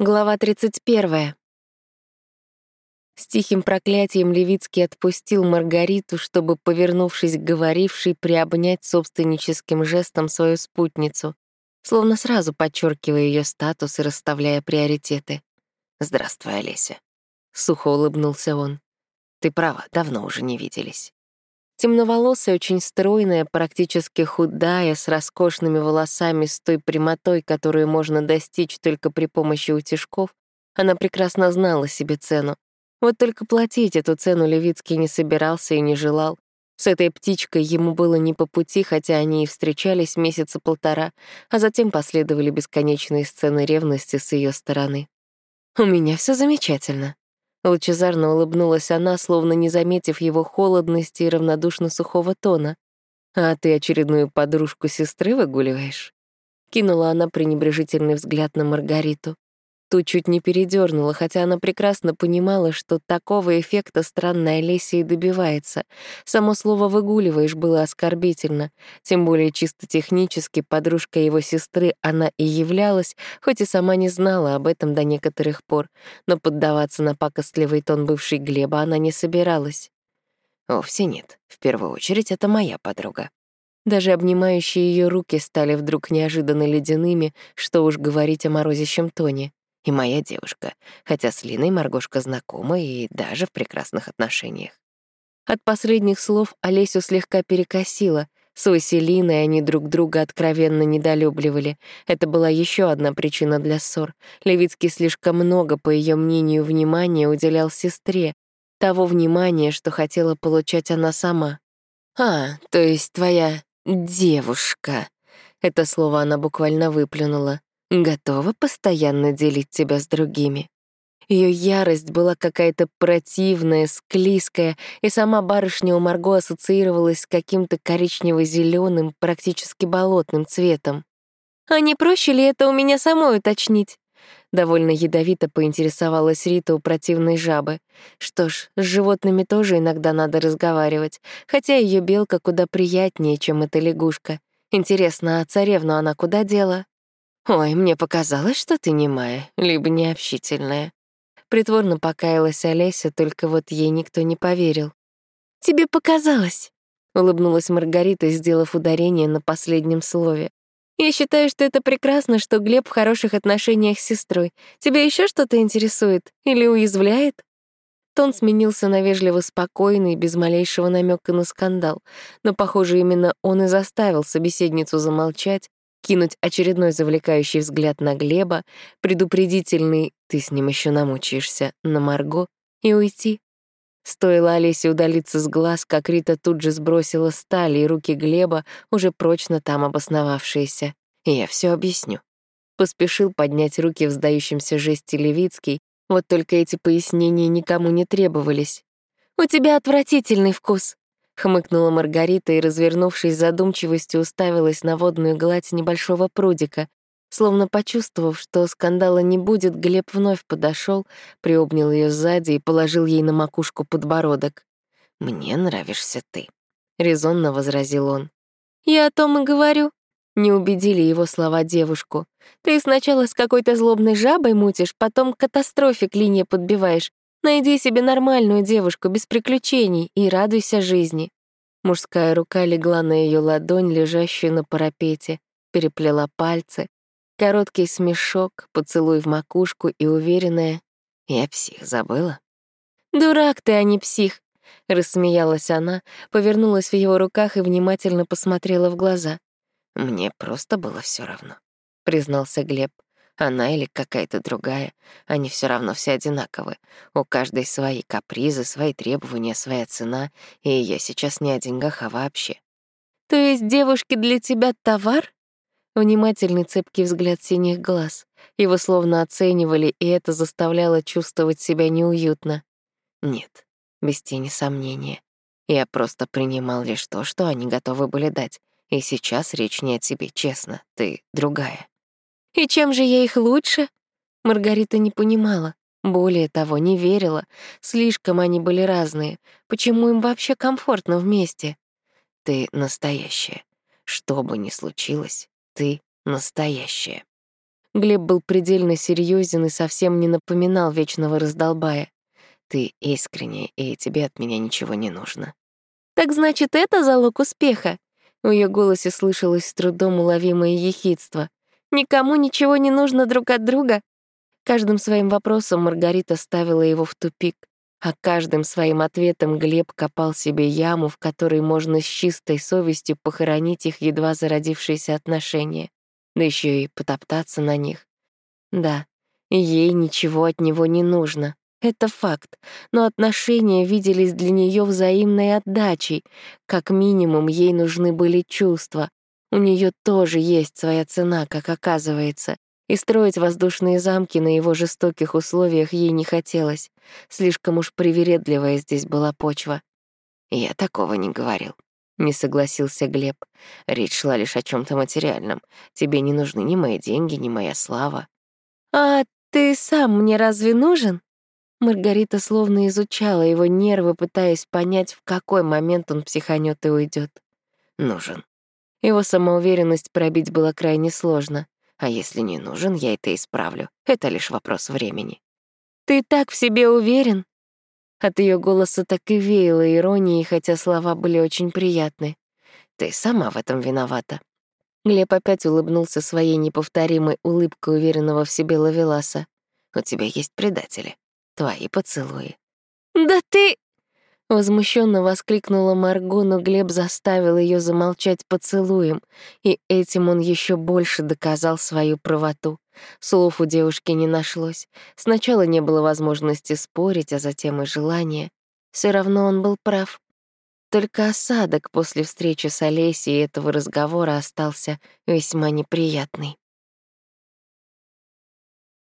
Глава 31. С тихим проклятием Левицкий отпустил Маргариту, чтобы, повернувшись к говорившей, приобнять собственническим жестом свою спутницу, словно сразу подчеркивая ее статус и расставляя приоритеты. «Здравствуй, Олеся», — сухо улыбнулся он. «Ты права, давно уже не виделись». Темноволосая, очень стройная, практически худая, с роскошными волосами, с той прямотой, которую можно достичь только при помощи утюжков, она прекрасно знала себе цену. Вот только платить эту цену Левицкий не собирался и не желал. С этой птичкой ему было не по пути, хотя они и встречались месяца полтора, а затем последовали бесконечные сцены ревности с ее стороны. «У меня все замечательно», Лучезарно улыбнулась она, словно не заметив его холодности и равнодушно сухого тона. «А ты очередную подружку сестры выгуливаешь?» Кинула она пренебрежительный взгляд на Маргариту. Ту чуть не передернула, хотя она прекрасно понимала, что такого эффекта странная Олеся и добивается. Само слово «выгуливаешь» было оскорбительно, тем более чисто технически подружка его сестры она и являлась, хоть и сама не знала об этом до некоторых пор, но поддаваться на пакостливый тон бывшей Глеба она не собиралась. Вовсе нет, в первую очередь это моя подруга. Даже обнимающие ее руки стали вдруг неожиданно ледяными, что уж говорить о морозящем тоне и моя девушка, хотя с Линой Маргошка знакома и даже в прекрасных отношениях. От последних слов Олесю слегка перекосило. С Василиной они друг друга откровенно недолюбливали. Это была еще одна причина для ссор. Левицкий слишком много, по ее мнению, внимания уделял сестре, того внимания, что хотела получать она сама. «А, то есть твоя девушка», — это слово она буквально выплюнула готова постоянно делить тебя с другими. Ее ярость была какая-то противная, склизкая, и сама барышня у Марго ассоциировалась с каким-то коричнево зеленым практически болотным цветом. «А не проще ли это у меня самой уточнить?» Довольно ядовито поинтересовалась Рита у противной жабы. Что ж, с животными тоже иногда надо разговаривать, хотя ее белка куда приятнее, чем эта лягушка. Интересно, а царевну она куда дела? «Ой, мне показалось, что ты немая, либо необщительная». Притворно покаялась Олеся, только вот ей никто не поверил. «Тебе показалось», — улыбнулась Маргарита, сделав ударение на последнем слове. «Я считаю, что это прекрасно, что Глеб в хороших отношениях с сестрой. Тебя еще что-то интересует или уязвляет?» Тон сменился на вежливо спокойный, без малейшего намека на скандал, но, похоже, именно он и заставил собеседницу замолчать, кинуть очередной завлекающий взгляд на Глеба, предупредительный «ты с ним еще намучаешься» на Марго и уйти. Стоило Олесе удалиться с глаз, как Рита тут же сбросила стали и руки Глеба, уже прочно там обосновавшиеся. Я все объясню. Поспешил поднять руки в сдающемся жесте Левицкий, вот только эти пояснения никому не требовались. «У тебя отвратительный вкус», Хмыкнула Маргарита и, развернувшись задумчивостью, уставилась на водную гладь небольшого прудика. Словно почувствовав, что скандала не будет, Глеб вновь подошел, приобнял ее сзади и положил ей на макушку подбородок. «Мне нравишься ты», — резонно возразил он. «Я о том и говорю», — не убедили его слова девушку. «Ты сначала с какой-то злобной жабой мутишь, потом к катастрофе клинья подбиваешь, Найди себе нормальную девушку без приключений и радуйся жизни». Мужская рука легла на ее ладонь, лежащую на парапете, переплела пальцы. Короткий смешок, поцелуй в макушку и уверенная «Я псих, забыла?» «Дурак ты, а не псих!» — рассмеялась она, повернулась в его руках и внимательно посмотрела в глаза. «Мне просто было все равно», — признался Глеб. Она или какая-то другая, они все равно все одинаковы. У каждой свои капризы, свои требования, своя цена, и я сейчас не о деньгах, а вообще. То есть девушки для тебя товар? Внимательный цепкий взгляд синих глаз. Его словно оценивали, и это заставляло чувствовать себя неуютно. Нет, без тени сомнения. Я просто принимал лишь то, что они готовы были дать. И сейчас речь не о тебе, честно, ты другая. И чем же я их лучше? Маргарита не понимала. Более того, не верила. Слишком они были разные. Почему им вообще комфортно вместе? Ты настоящая. Что бы ни случилось, ты настоящая. Глеб был предельно серьезен и совсем не напоминал вечного раздолбая. «Ты искренне, и тебе от меня ничего не нужно». «Так значит, это залог успеха?» В ее голосе слышалось с трудом уловимое ехидство. «Никому ничего не нужно друг от друга?» Каждым своим вопросом Маргарита ставила его в тупик, а каждым своим ответом Глеб копал себе яму, в которой можно с чистой совестью похоронить их едва зародившиеся отношения, да еще и потоптаться на них. Да, ей ничего от него не нужно, это факт, но отношения виделись для нее взаимной отдачей. Как минимум, ей нужны были чувства. У нее тоже есть своя цена, как оказывается. И строить воздушные замки на его жестоких условиях ей не хотелось. Слишком уж привередливая здесь была почва. «Я такого не говорил», — не согласился Глеб. «Речь шла лишь о чем то материальном. Тебе не нужны ни мои деньги, ни моя слава». «А ты сам мне разве нужен?» Маргарита словно изучала его нервы, пытаясь понять, в какой момент он психанет и уйдет. Нужен. Его самоуверенность пробить было крайне сложно. А если не нужен, я это исправлю. Это лишь вопрос времени. «Ты так в себе уверен?» От ее голоса так и веяло иронией, хотя слова были очень приятны. «Ты сама в этом виновата». Глеб опять улыбнулся своей неповторимой улыбкой уверенного в себе Лавеласа. «У тебя есть предатели твои поцелуи». «Да ты...» Возмущенно воскликнула Марго, но Глеб заставил ее замолчать поцелуем, и этим он еще больше доказал свою правоту. Слов у девушки не нашлось. Сначала не было возможности спорить, а затем и желания. Все равно он был прав. Только осадок после встречи с Олесей и этого разговора остался весьма неприятный.